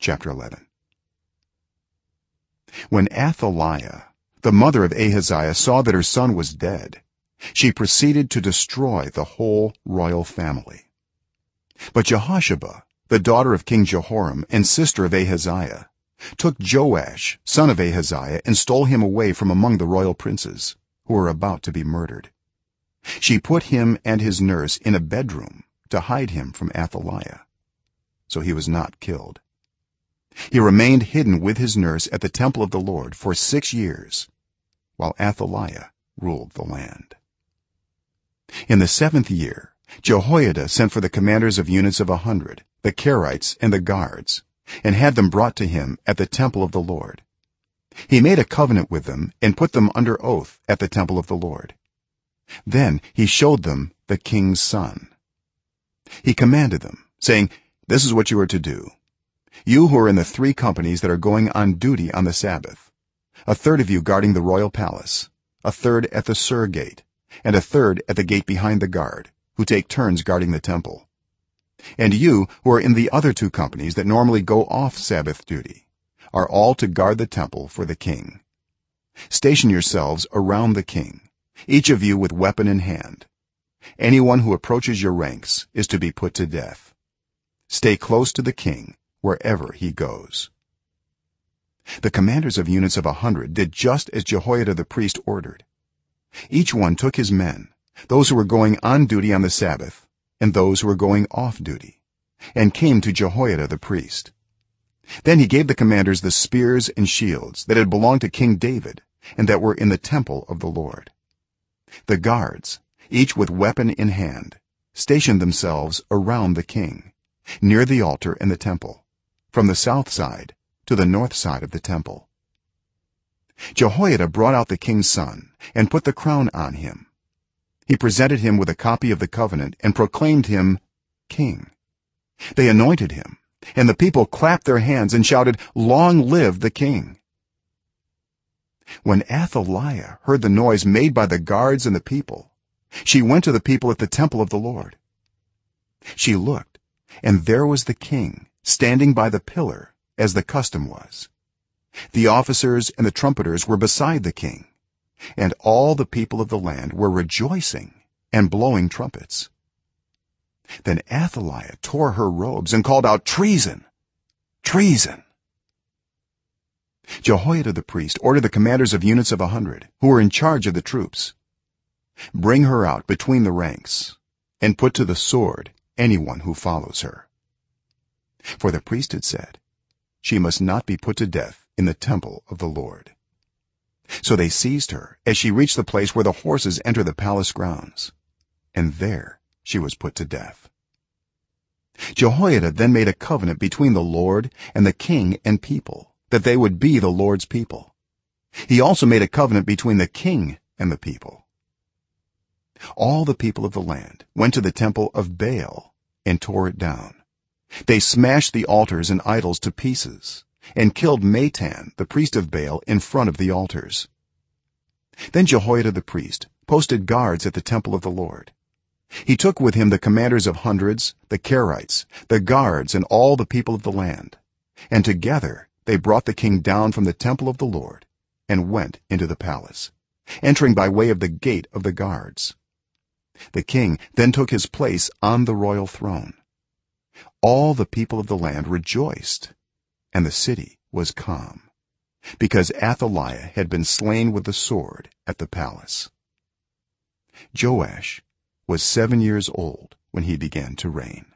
chapter 11 when athaliah the mother of ahaziah saw that her son was dead she proceeded to destroy the whole royal family. But jehosheba the daughter of king jehoram and sister of ahaziah took joash son of ahaziah and stole him away from among the royal princes who were about to be murdered. She put him and his nurse in a bedroom to hide him from athaliah. So he was not killed he remained hidden with his nurse at the temple of the lord for 6 years while athaliah ruled the land. In the 7th year jehoiada sent for the commanders of units of a 100 the Carites and the guards and had them brought to him at the temple of the lord. He made a covenant with them and put them under oath at the temple of the lord. Then he showed them the king's son. He commanded them saying this is what you are to do you who are in the three companies that are going on duty on the sabbath. A third of you guarding the royal palace. A third at the sur gate. And a third at the gate behind the guard who take turns guarding the temple. And you who are in the other two companies that normally go off sabbath duty are all to guard the temple for the king. Station yourselves around the king each of you with weapon in hand. Anyone who approaches your ranks is to be put to death. Stay close to the king wherever he goes. The commanders of units of a 100 did just as jehoiada the priest ordered. Each one took his men those who were going on duty on the sabbath and those who were going off duty and came to jehoiada the priest. Then he gave the commanders the spears and shields that had belonged to king david and that were in the temple of the lord. The guards each with weapon in hand stationed themselves around the king near the altar and the temple from the south side to the north side of the temple. Jehoiada brought out the king's son and put the crown on him. He presented him with a copy of the covenant and proclaimed him king. They anointed him and the people clapped their hands and shouted long live the king! When athaliah heard the noise made by the guards and the people she went to the people at the temple of the lord. She looked and there was the king standing by the pillar as the custom was. The officers and the trumpeters were beside the king and all the people of the land were rejoicing and blowing trumpets. Then athaliah tore her robes and called out treason! Treason! Jehoiada the priest ordered the commanders of units of a 100 who were in charge of the troops bring her out between the ranks and put to the sword anyone who follows her for the priest had said she must not be put to death in the temple of the lord. So they seized her as she reached the place where the horses enter the palace grounds and there she was put to death. Jehoiada then made a covenant between the lord and the king and people that they would be the lord's people. He also made a covenant between the king and the people. All the people of the land went to the temple of baal and tore it down they smashed the altars and idols to pieces and killed mattan the priest of baal in front of the altars. Then jehoiada the priest posted guards at the temple of the lord. He took with him the commanders of hundreds the Carites the guards and all the people of the land. And together they brought the king down from the temple of the lord and went into the palace entering by way of the gate of the guards. The king then took his place on the royal throne all the people of the land rejoiced and the city was calm because athaliah had been slain with the sword at the palace. Joash was 7 years old when he began to reign